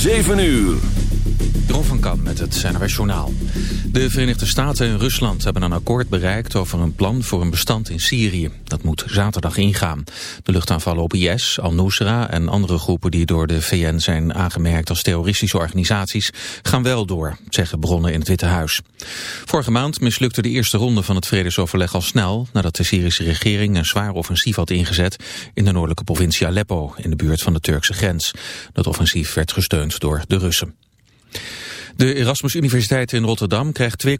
7 uur. Jeroen van met het. De Verenigde Staten en Rusland hebben een akkoord bereikt over een plan voor een bestand in Syrië. Dat moet zaterdag ingaan. De luchtaanvallen op IS, Al-Nusra en andere groepen die door de VN zijn aangemerkt als terroristische organisaties gaan wel door, zeggen bronnen in het Witte Huis. Vorige maand mislukte de eerste ronde van het vredesoverleg al snel nadat de Syrische regering een zwaar offensief had ingezet in de noordelijke provincie Aleppo in de buurt van de Turkse grens. Dat offensief werd gesteund door de Russen. De Erasmus Universiteit in Rotterdam krijgt 2,7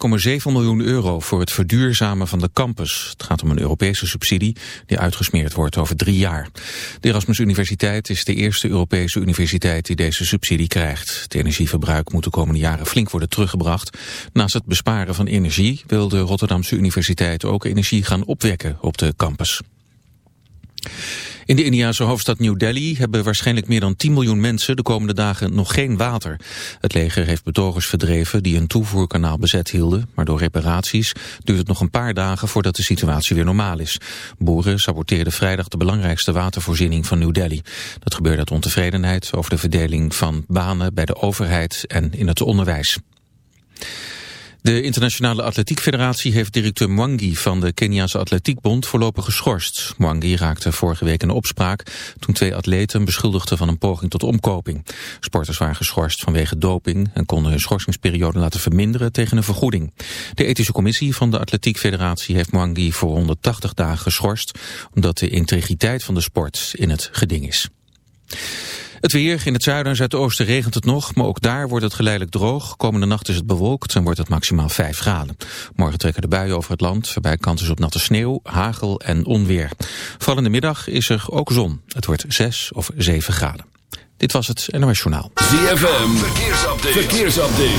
miljoen euro voor het verduurzamen van de campus. Het gaat om een Europese subsidie die uitgesmeerd wordt over drie jaar. De Erasmus Universiteit is de eerste Europese universiteit die deze subsidie krijgt. Het energieverbruik moet de komende jaren flink worden teruggebracht. Naast het besparen van energie wil de Rotterdamse Universiteit ook energie gaan opwekken op de campus. In de Indiase hoofdstad New Delhi hebben waarschijnlijk meer dan 10 miljoen mensen de komende dagen nog geen water. Het leger heeft betogers verdreven die een toevoerkanaal bezet hielden, maar door reparaties duurt het nog een paar dagen voordat de situatie weer normaal is. Boeren saboteerden vrijdag de belangrijkste watervoorziening van New Delhi. Dat gebeurde uit ontevredenheid over de verdeling van banen bij de overheid en in het onderwijs. De Internationale Atletiek Federatie heeft directeur Mwangi van de Keniaanse Atletiekbond voorlopig geschorst. Mwangi raakte vorige week in opspraak toen twee atleten beschuldigden van een poging tot omkoping. Sporters waren geschorst vanwege doping en konden hun schorsingsperiode laten verminderen tegen een vergoeding. De ethische commissie van de Atletiek Federatie heeft Mwangi voor 180 dagen geschorst omdat de integriteit van de sport in het geding is. Het weer, in het zuiden en zuidoosten regent het nog, maar ook daar wordt het geleidelijk droog. Komende nacht is het bewolkt en wordt het maximaal 5 graden. Morgen trekken de buien over het land, waarbij kans is op natte sneeuw, hagel en onweer. Vooral in de middag is er ook zon. Het wordt 6 of 7 graden. Dit was het NOS Journaal. ZFM, verkeersupdate. verkeersupdate.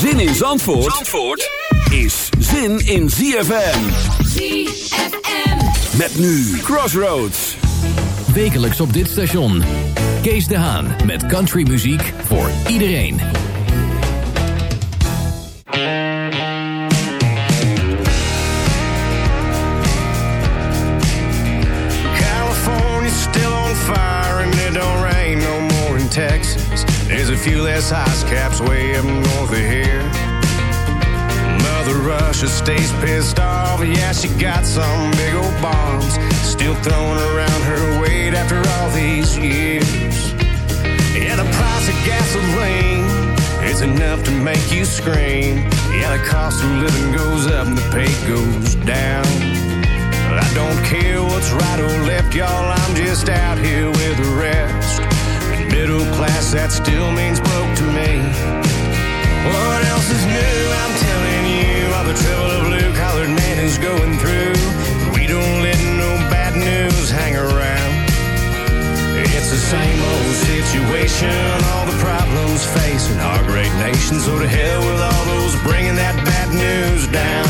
Zin in Zandvoort, Zandvoort is zin in ZFM. ZFM. Met nu Crossroads. Wekelijks op dit station. Kees de Haan met countrymuziek voor iedereen. Few less ice caps way up north of here. Mother Russia stays pissed off. Yeah, she got some big old bombs still throwing around her weight after all these years. Yeah, the price of gasoline is enough to make you scream. Yeah, the cost of living goes up and the pay goes down. I don't care what's right or left, y'all. I'm just out here with the rest. Middle class, that still means broke to me. What else is new? I'm telling you all the trouble a blue collared man is going through. We don't let no bad news hang around. It's the same old situation, all the problems facing our great nation. So to hell with all those bringing that bad news down.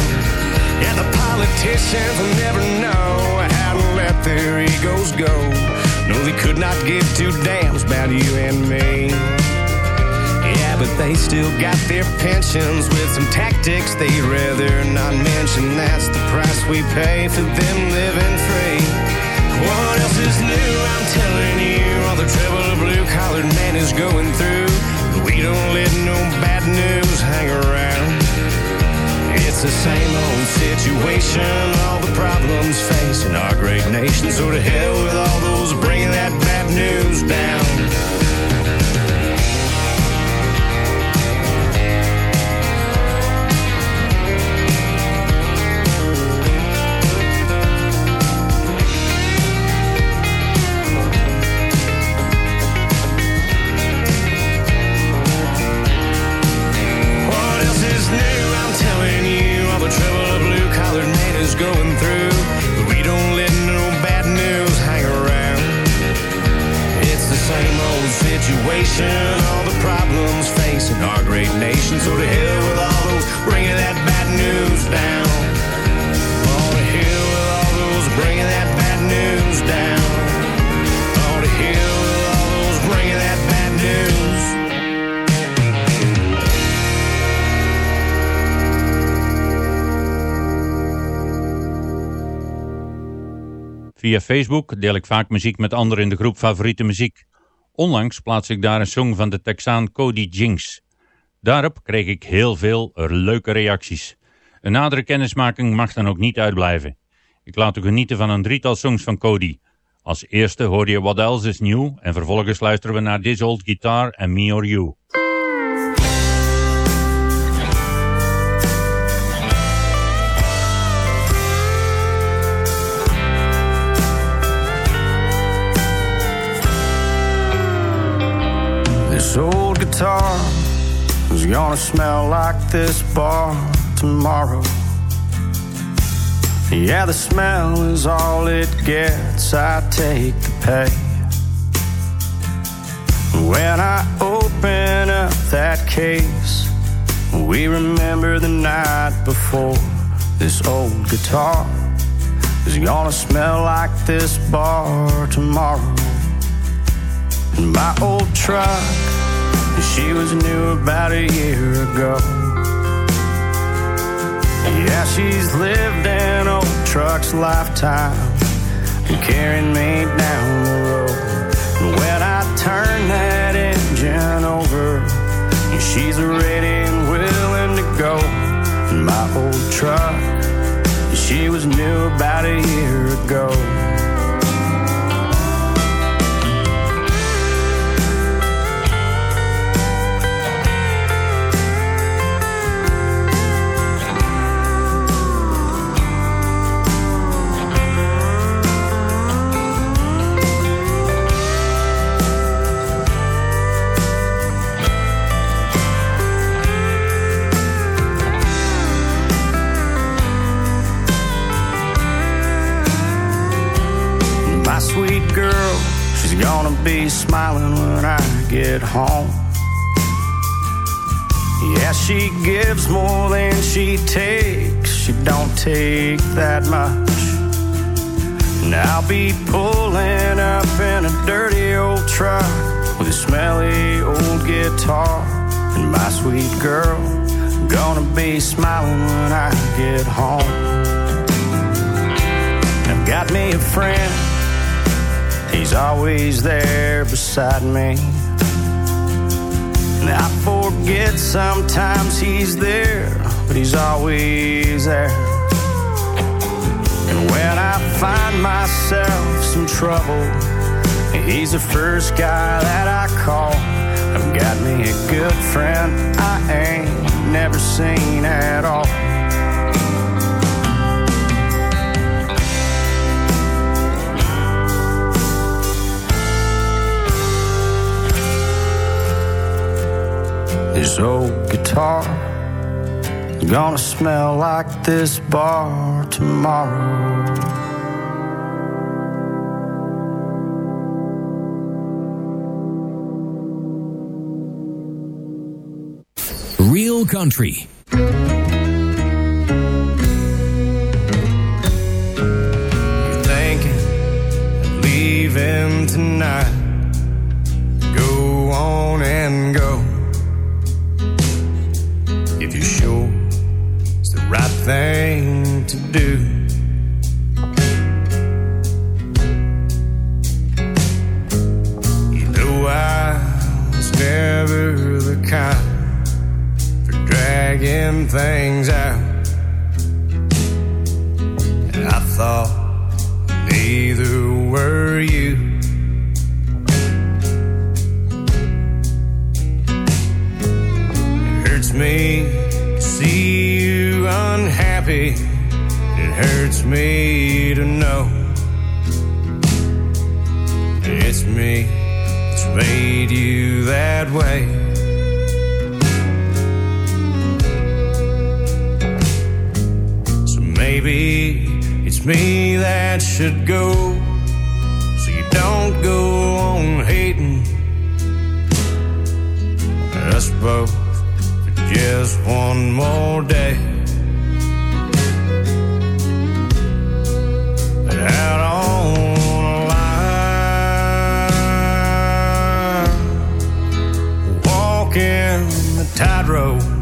Yeah, the politicians will never know how to let their egos go. No, they could not give two damns about you and me. Yeah, but they still got their pensions with some tactics they'd rather not mention. That's the price we pay for them living free. What else is new? I'm telling you, all the trouble a blue collared man is going through. We don't let no bad news hang around. It's the same old situation, all the problems facing our great nation. So to hell with all those bringing that bad news down. Via Facebook deel ik vaak muziek met anderen in de groep Favoriete Muziek. Onlangs plaats ik daar een song van de Texaan Cody Jinks. Daarop kreeg ik heel veel leuke reacties. Een nadere kennismaking mag dan ook niet uitblijven. Ik laat u genieten van een drietal songs van Cody. Als eerste hoor je What Else Is New en vervolgens luisteren we naar This Old Guitar en Me or You. Guitar is gonna smell like this bar tomorrow. Yeah, the smell is all it gets. I take the pay. When I open up that case, we remember the night before. This old guitar is gonna smell like this bar tomorrow. And my old truck, she was new about a year ago. Yeah, she's lived an old truck's lifetime and carrying me down the road. And when I turn that engine over, she's ready and willing to go. And my old truck, she was new about a year ago. Gonna be smiling when I get home. Yeah, she gives more than she takes. She don't take that much. And I'll be pulling up in a dirty old truck with a smelly old guitar. And my sweet girl, gonna be smiling when I get home. I've got me a friend. He's always there beside me. And I forget sometimes he's there, but he's always there. And when I find myself some trouble, he's the first guy that I call. I've got me a good friend I ain't never seen at all. Old guitar gonna smell like this bar tomorrow. Real Country. You're thinking of leaving leaving tonight. Go on and go. Thing to do. You know I was never the kind for dragging things out. And I thought It hurts me to know it's me that's made you that way. So maybe it's me that should go. So you don't go on hating us both for just one more day. The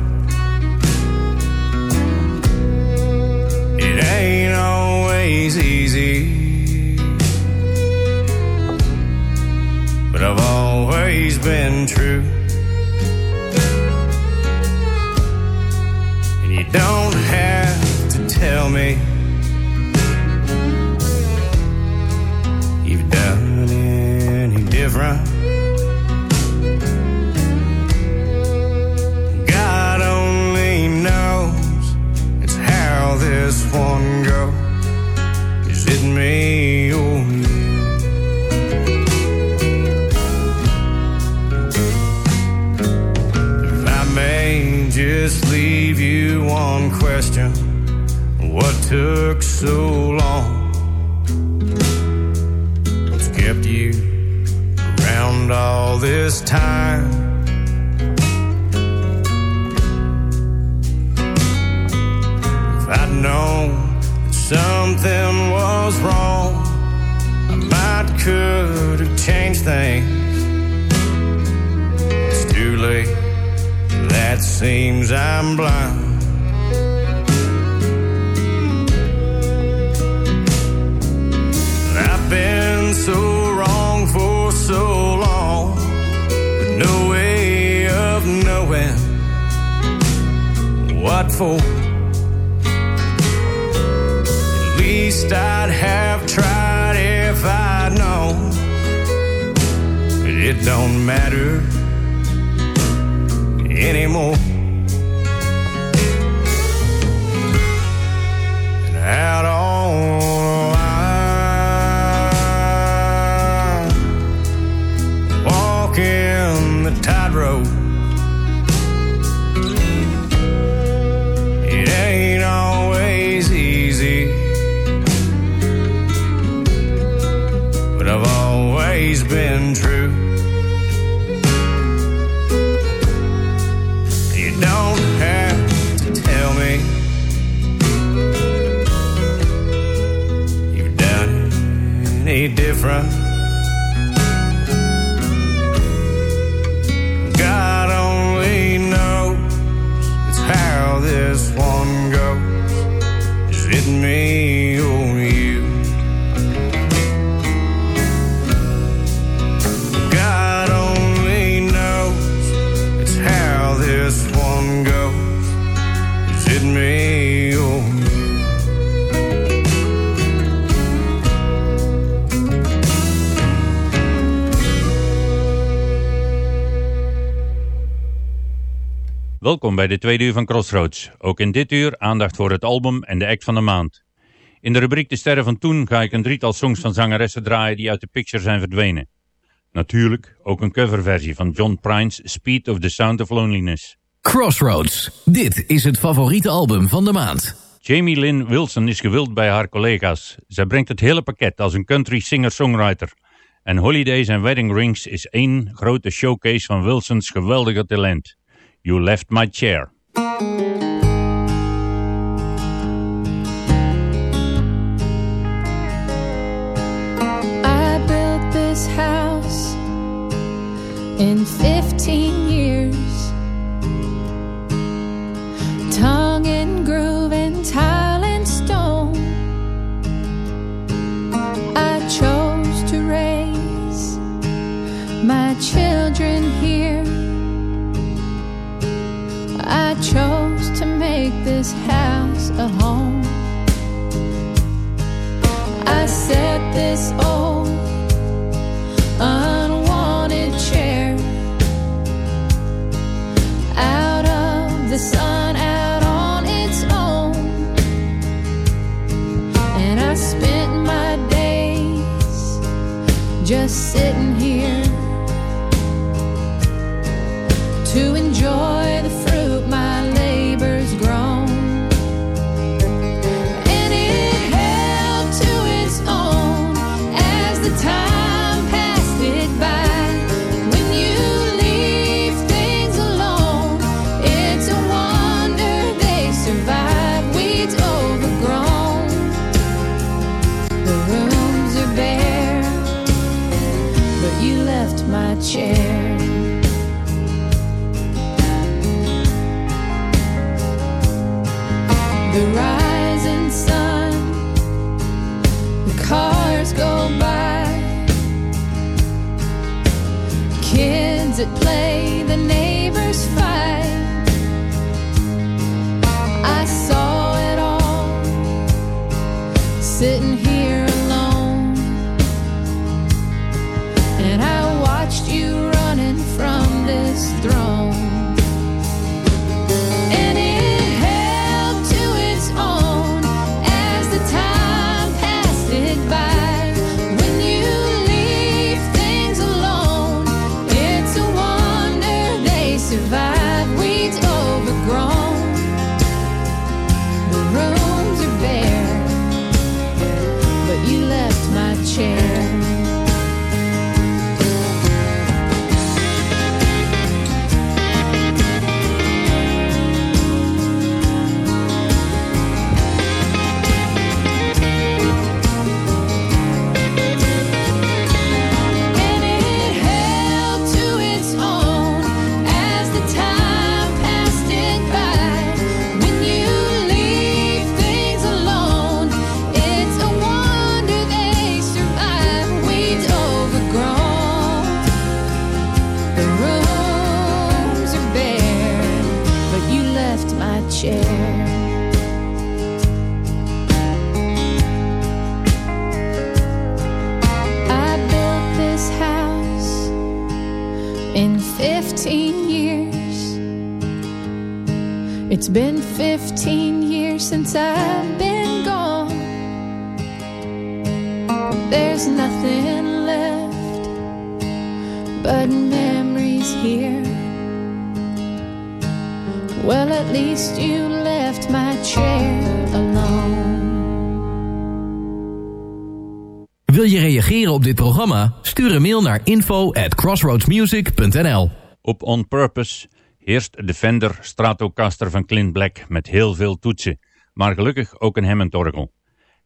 so long? What's kept you around all this time? If I'd known that something was wrong, I might could have changed things. It's too late. That seems I'm blind. At least I'd have tried if I'd known. But it don't matter anymore. Bij de tweede uur van Crossroads. Ook in dit uur aandacht voor het album en de act van de maand. In de rubriek De Sterren van Toen ga ik een drietal songs van zangeressen draaien die uit de picture zijn verdwenen. Natuurlijk ook een coverversie van John Prine's Speed of the Sound of Loneliness. Crossroads. Dit is het favoriete album van de maand. Jamie Lynn Wilson is gewild bij haar collega's. Zij brengt het hele pakket als een country singer-songwriter. En Holidays and Wedding Rings is één grote showcase van Wilsons geweldige talent. You Left My Chair. I built this house in 15 naar info at crossroadsmusic.nl. Op On Purpose heerst defender Stratocaster van Clint Black met heel veel toetsen, maar gelukkig ook een Hammond-orgel.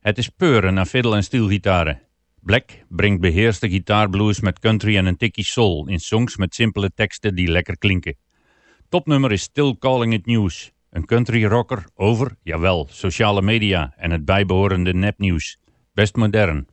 Het is peuren naar fiddle en stielgitaren. Black brengt beheerste gitaarblues met country en een tikkie soul in songs met simpele teksten die lekker klinken. Topnummer is Still Calling It News, een country rocker over, jawel, sociale media en het bijbehorende nepnieuws. Best modern.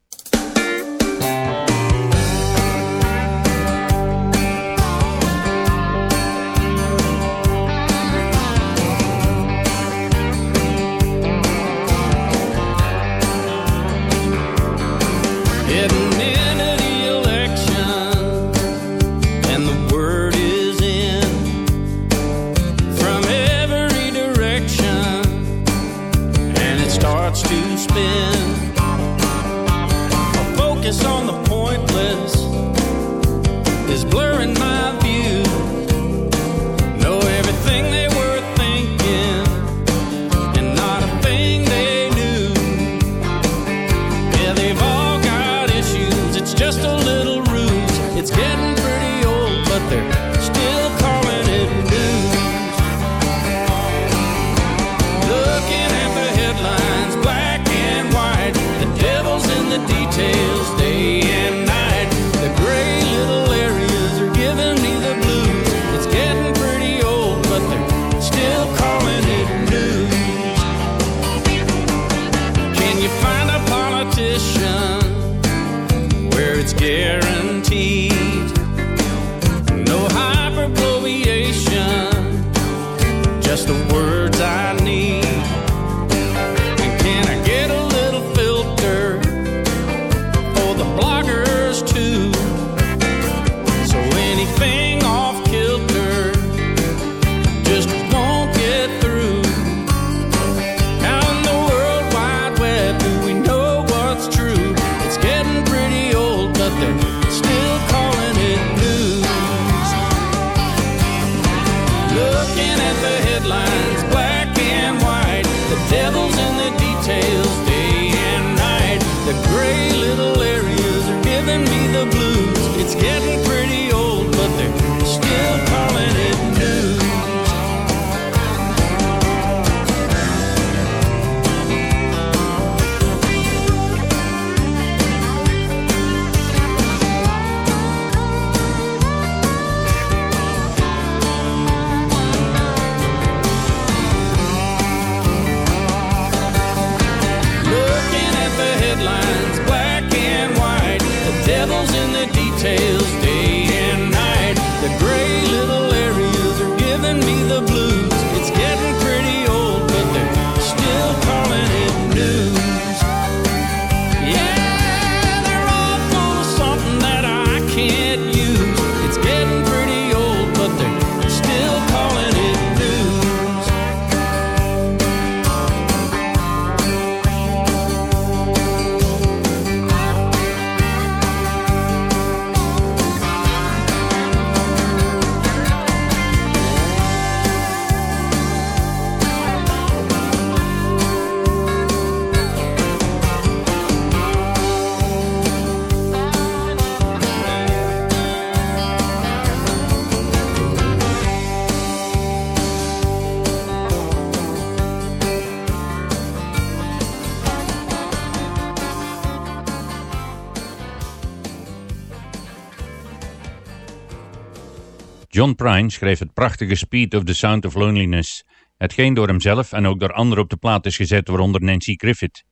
John Prine schreef het prachtige Speed of the Sound of Loneliness, hetgeen door hemzelf en ook door anderen op de plaat is gezet, waaronder Nancy Griffith.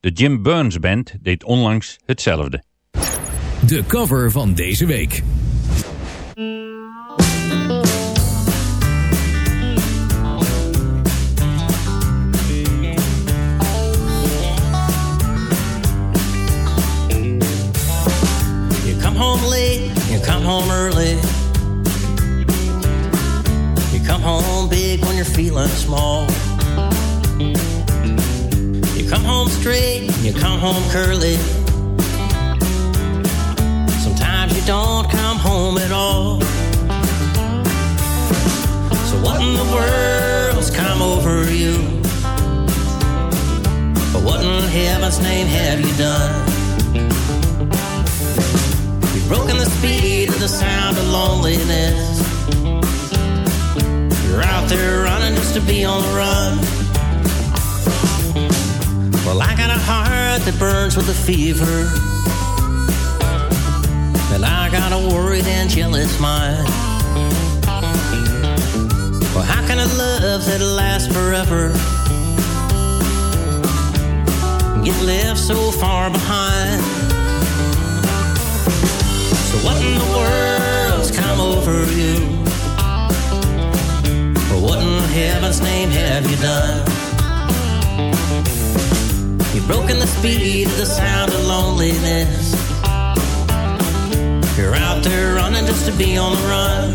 De Jim Burns Band deed onlangs hetzelfde. De cover van deze week. You come home late, you come home early. Come home big when you're feeling small. You come home straight, you come home curly. Sometimes you don't come home at all. So what in the world's come over you? But what in heaven's name have you done? You've broken the speed of the sound of loneliness. You're out there running just to be on the run. Well, I got a heart that burns with a fever. And I got a worried and jealous mind. Well, how can a love that lasts forever get left so far behind? So what in the world's come over you? Heaven's name have you done? You've broken the speed of the sound of loneliness. You're out there running just to be on the run.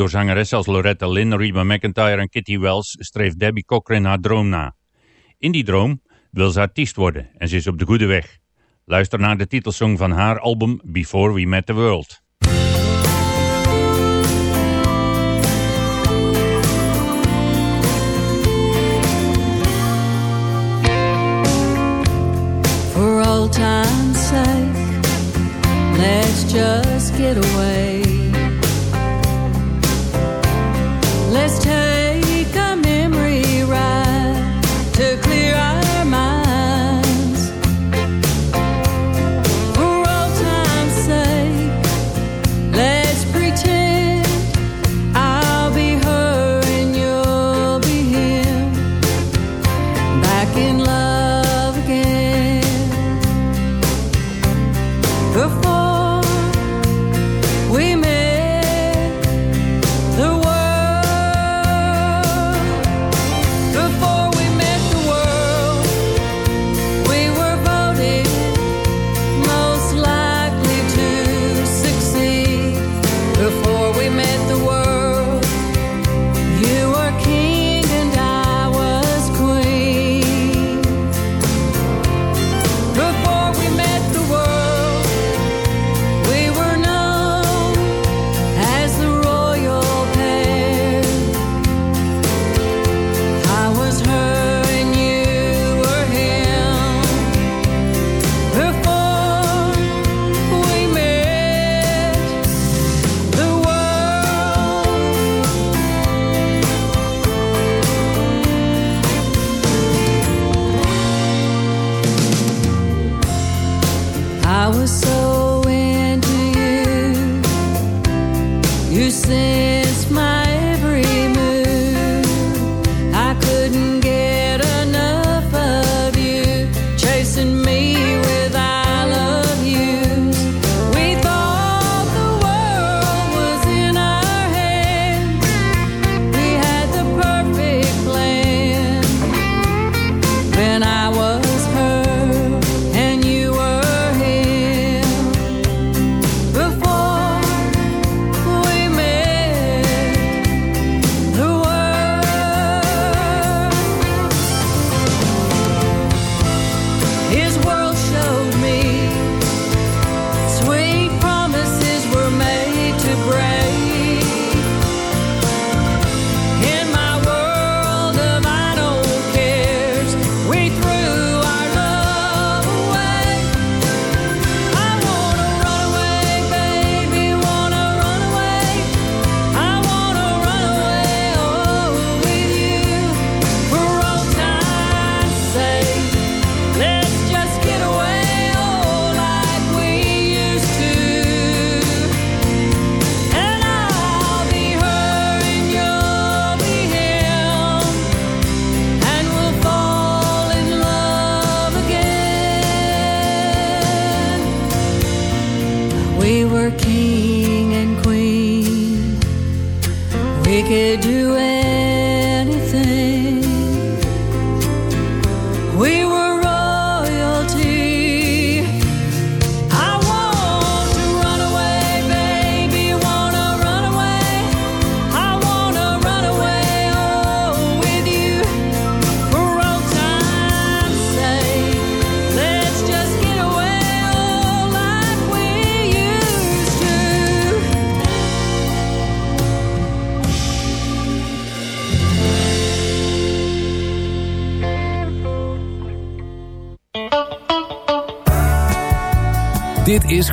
Door zangeressen als Loretta Lynn, Reba McIntyre en Kitty Wells streeft Debbie Cochran haar droom na. In die droom wil ze artiest worden en ze is op de goede weg. Luister naar de titelsong van haar album Before We Met The World. For all sake, let's just get away when I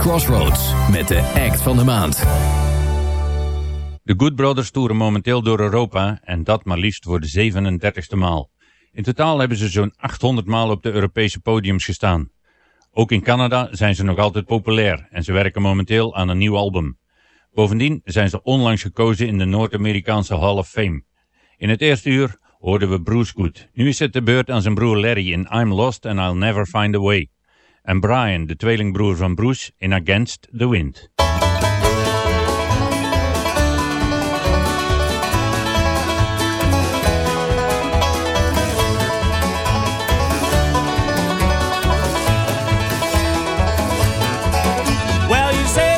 Crossroads met de act van de maand. De Good Brothers toeren momenteel door Europa en dat maar liefst voor de 37e maal. In totaal hebben ze zo'n 800 maal op de Europese podiums gestaan. Ook in Canada zijn ze nog altijd populair en ze werken momenteel aan een nieuw album. Bovendien zijn ze onlangs gekozen in de Noord-Amerikaanse Hall of Fame. In het eerste uur hoorden we Bruce Good. Nu is het de beurt aan zijn broer Larry in I'm Lost and I'll Never Find a Way. En Brian, de tweelingbroer van Bruce, in Against the Wind. Well, you said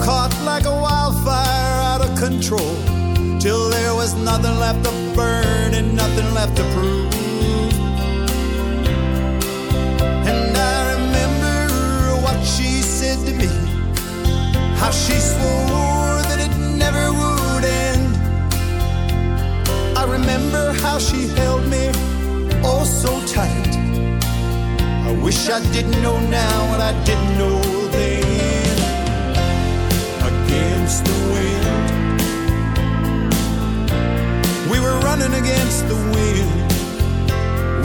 Caught like a wildfire out of control till there was nothing left to burn and nothing left to prove. And I remember what she said to me, how she swore that it never would end. I remember how she held me oh so tight. I wish I didn't know now what I didn't know Against the wind. We were running against the wind.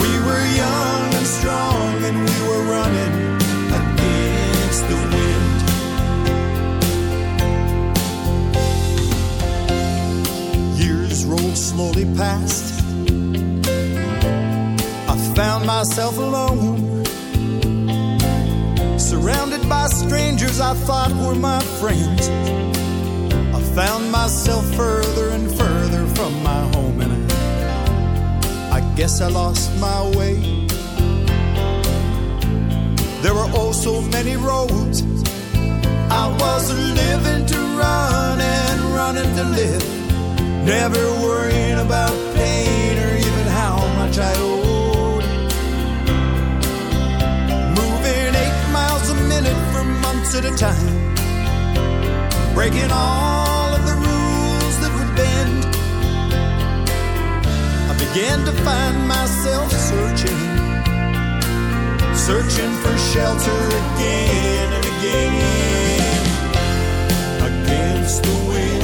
We were young and strong, and we were running against the wind. Years rolled slowly past. I found myself alone, surrounded by strangers I thought were my friends found myself further and further from my home, and I, guess I lost my way. There were oh so many roads I was living to run and running to live, never worrying about pain or even how much I owed. Moving eight miles a minute for months at a time, breaking all began to find myself searching, searching for shelter again and again against the wind.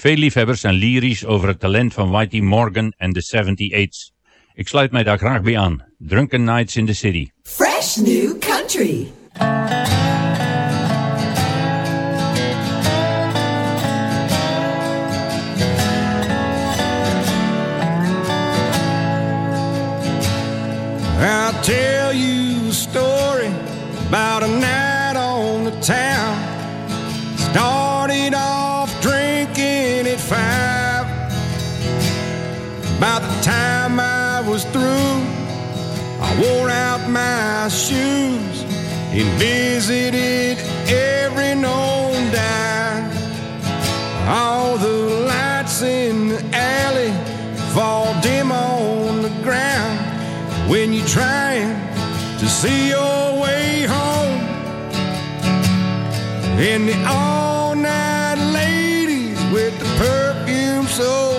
Veel liefhebbers zijn lyrisch over het talent van Whitey Morgan en de 78's. Ik sluit mij daar graag bij aan. Drunken Nights in the City. Fresh New Country. I'll tell you a story about a night on the town. Star By the time I was through, I wore out my shoes and visited every known dive. All the lights in the alley fall dim on the ground when you're trying to see your way home. And the all night ladies with the perfume so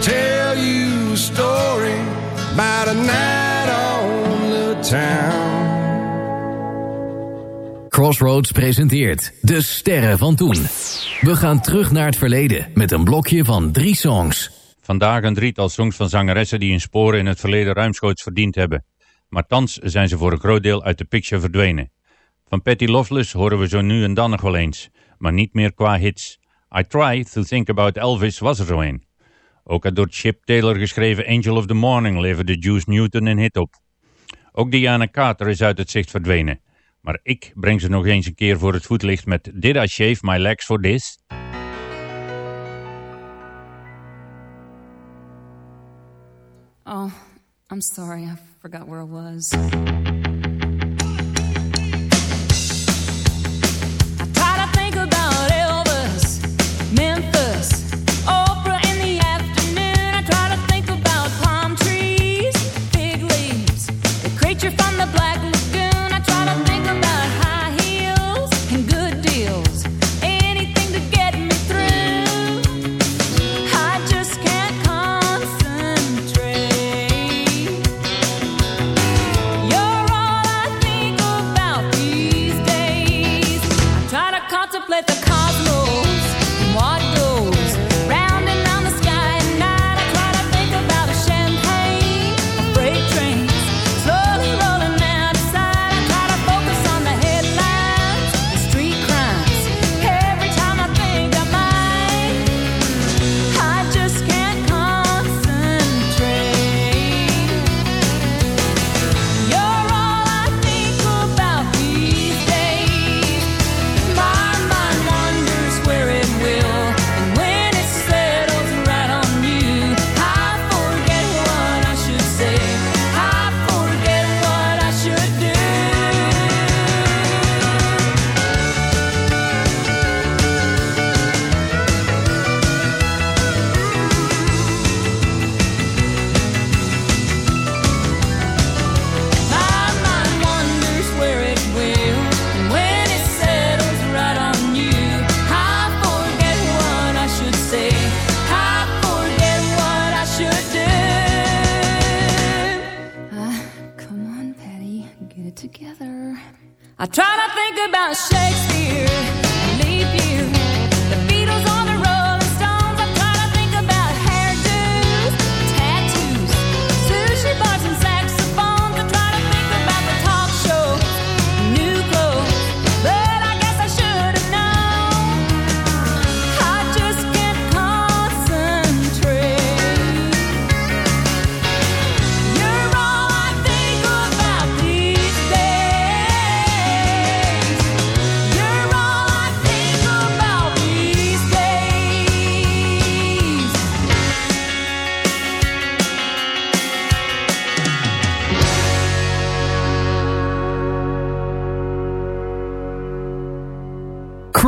tell you a story about a night on the town. Crossroads presenteert De Sterren van Toen. We gaan terug naar het verleden met een blokje van drie songs. Vandaag een drietal songs van zangeressen die hun sporen in het verleden ruimschoots verdiend hebben. Maar thans zijn ze voor een groot deel uit de picture verdwenen. Van Patty Loveless horen we zo nu en dan nog wel eens, maar niet meer qua hits. I Try To Think About Elvis was er zo een. Ook het door Chip Taylor geschreven Angel of the Morning leverde Juice Newton een hit op. Ook Diana Carter is uit het zicht verdwenen. Maar ik breng ze nog eens een keer voor het voetlicht met Did I Shave My Legs For This? Oh, I'm sorry. I forgot where I was.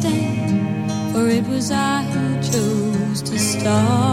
stand, for it was I who chose to start.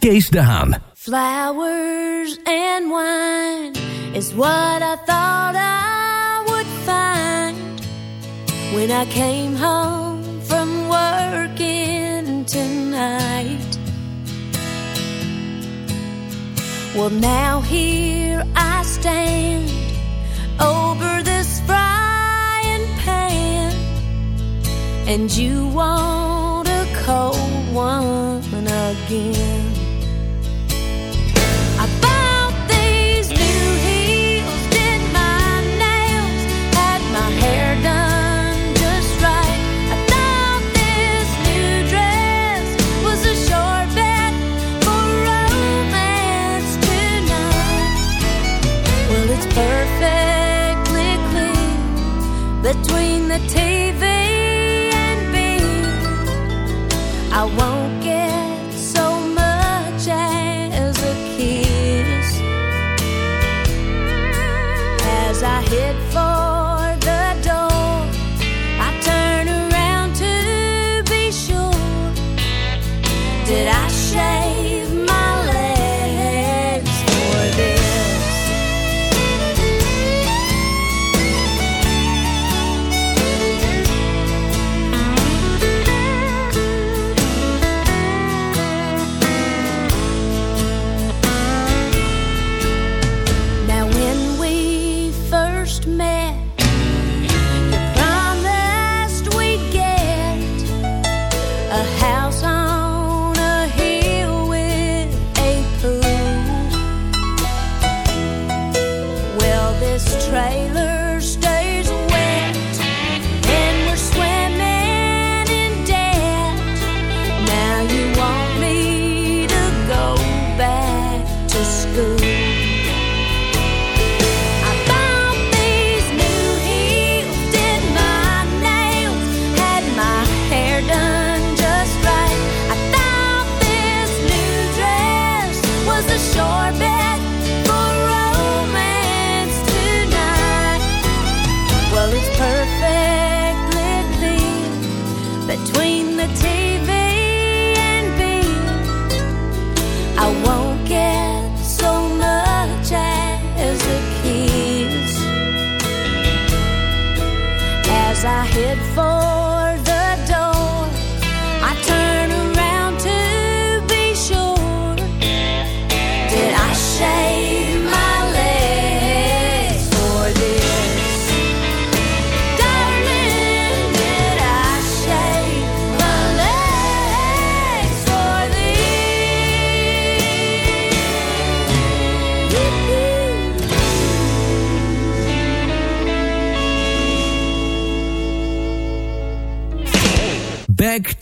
Kees de Haan. Flowers and wine is what I thought I would find when I came home from working tonight. Well, now here I stand over this frying pan, and you want a cold one again.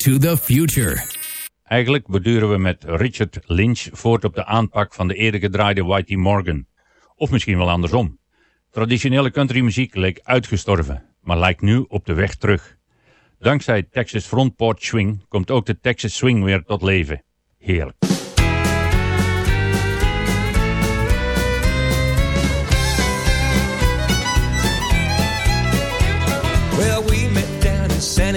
To the Future. Eigenlijk borduren we met Richard Lynch voort op de aanpak van de eerder gedraaide Whitey Morgan. Of misschien wel andersom. Traditionele countrymuziek leek uitgestorven, maar lijkt nu op de weg terug. Dankzij Texas Front Porch Swing komt ook de Texas Swing weer tot leven. Heerlijk. Well, we met down in San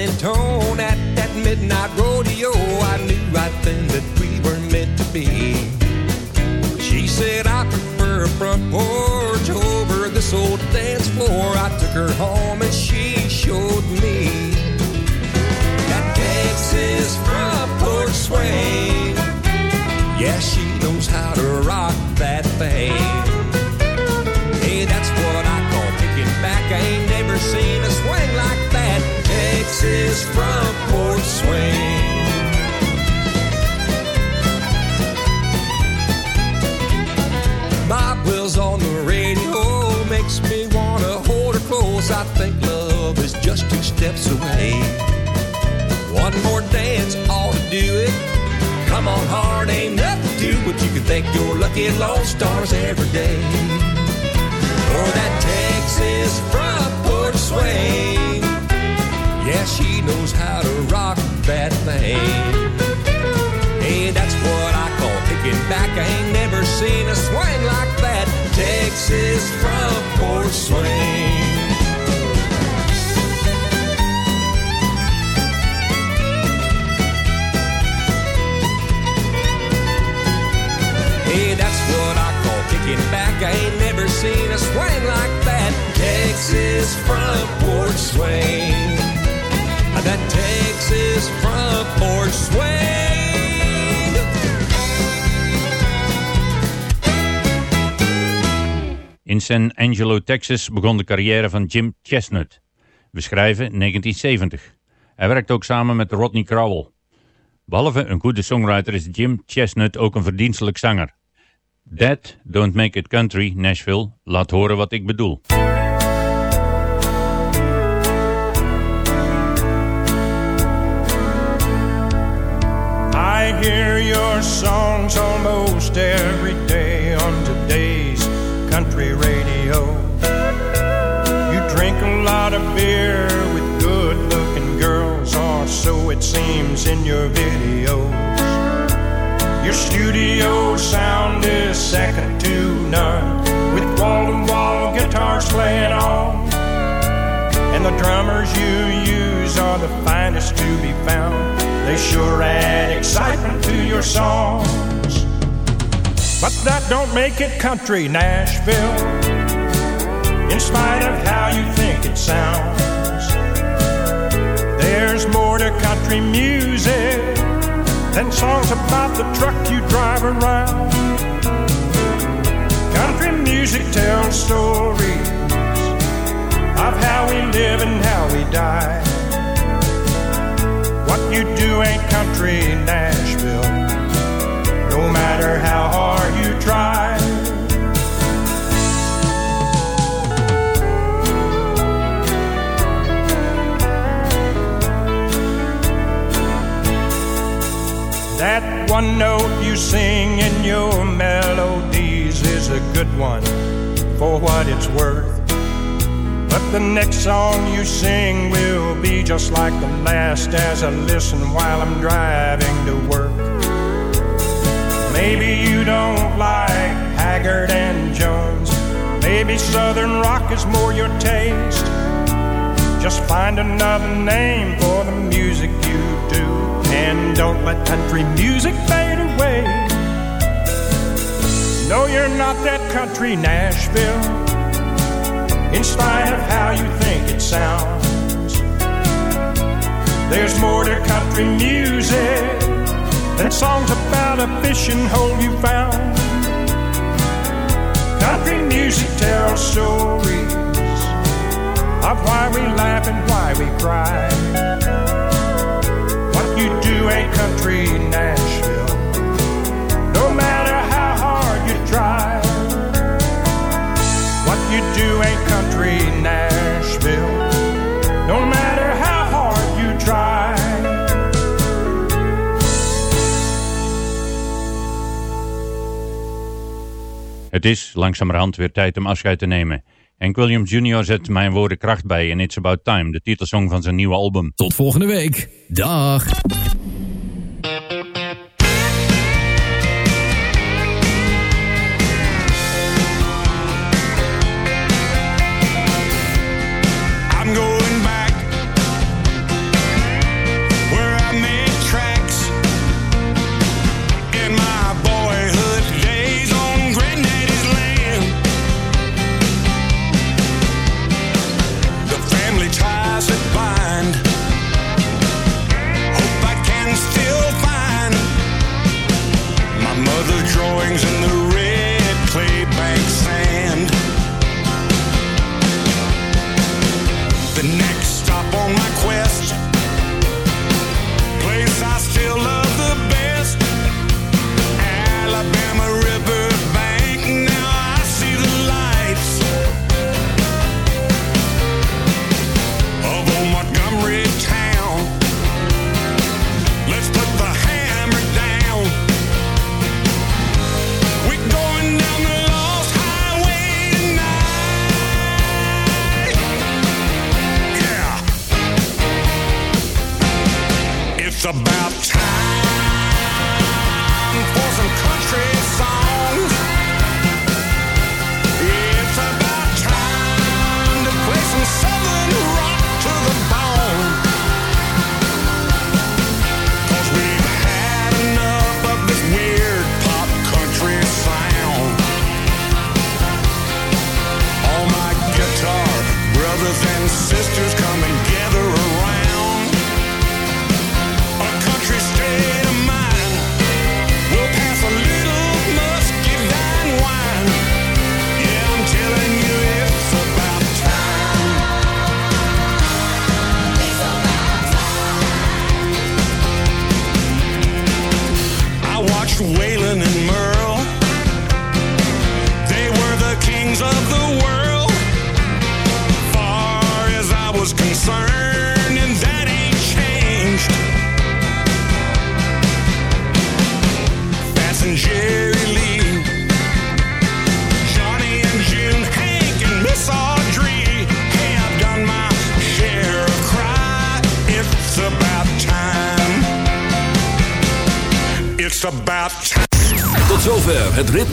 dance. I took her home and she showed me that Texas front porch swing. Yeah, she knows how to rock that thing. Hey, that's what I call kicking back. I ain't never seen a swing like that. Texas front porch I think love is just two steps away. One more dance ought to do it. Come on, hard ain't nothing to it. You can thank your lucky lone stars every day for that Texas front porch swing. Yeah, she knows how to rock that thing. Hey, that's what I call kicking back. I ain't never seen a swing like that. Texas front porch swing. Hey, that's what I call kicking back. I ain't never seen a swing like that. Texas front porch swing. That Texas front porch swing. In San Angelo, Texas begon de carrière van Jim Chestnut. We schrijven 1970. Hij werkt ook samen met Rodney Crowell. Behalve een goede songwriter is Jim Chestnut ook een verdienstelijk zanger. That Don't Make It Country, Nashville, laat horen wat ik bedoel. I hear your songs almost every day on today's country radio. You drink a lot of beer with good looking girls, or so it seems in your videos. Your studio sound is second to none, with wall to wall guitars playing on. And the drummers you use are the finest to be found. They sure add excitement to your songs. But that don't make it country, Nashville. In spite of how you think it sounds, there's more to country music than songs about the truck you drive around. Music tells stories of how we live and how we die. What you do ain't country Nashville, no matter how hard you try. That one note you sing in your is a good one for what it's worth. But the next song you sing will be just like the last as I listen while I'm driving to work. Maybe you don't like Haggard and Jones. Maybe Southern rock is more your taste. Just find another name for the music you do. And don't let country music fade away. You're not that country Nashville in spite of how you think it sounds. There's more to country music than songs about a fishing hole you found. Country music tells stories of why we laugh and why we cry. What you do ain't country Nashville, try. What you do ain't country Nashville, no matter how hard you try. Het is langzamerhand weer tijd om afscheid te nemen. Hank Williams Jr. zet mijn woorden kracht bij in It's About Time, de titelsong van zijn nieuwe album. Tot volgende week. Dag.